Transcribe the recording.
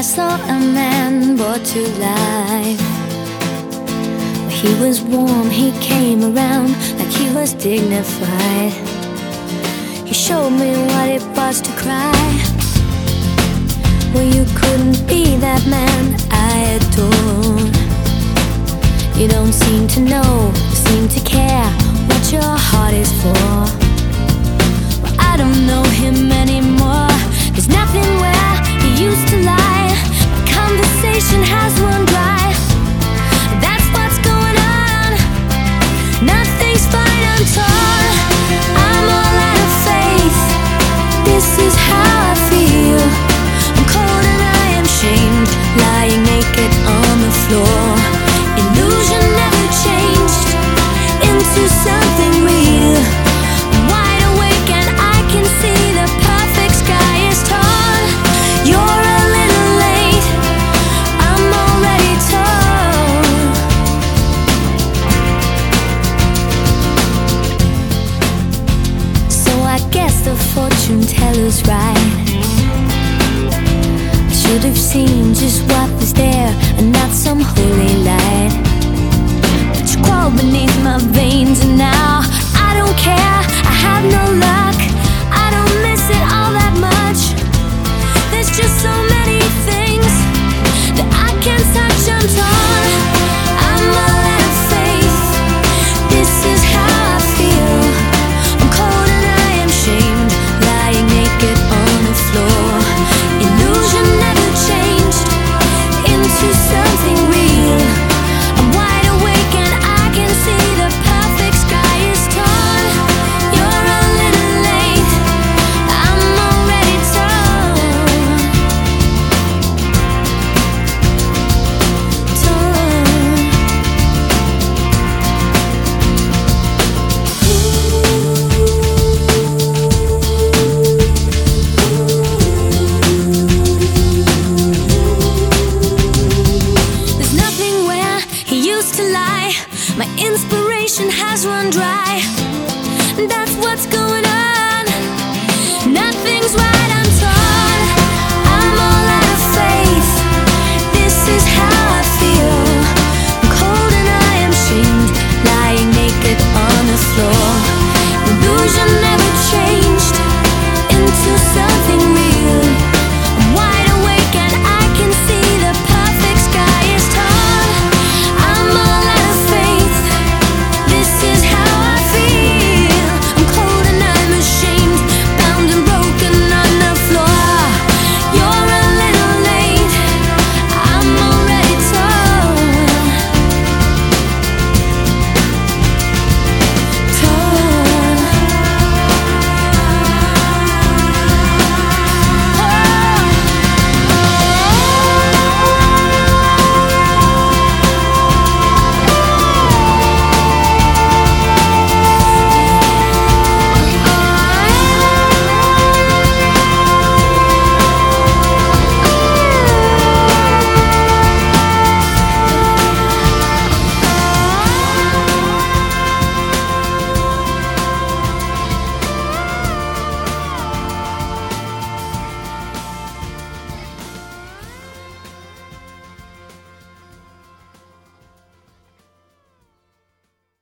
a man brought to life. He was warm, he came around like he was dignified. He showed me what it was to cry. Well, you couldn't be that man I adored. You don't seem to know, This is how the fortune teller's right. Should have seen just what was there and not some a lie. My inspiration has run dry. That's what's going on. Nothing's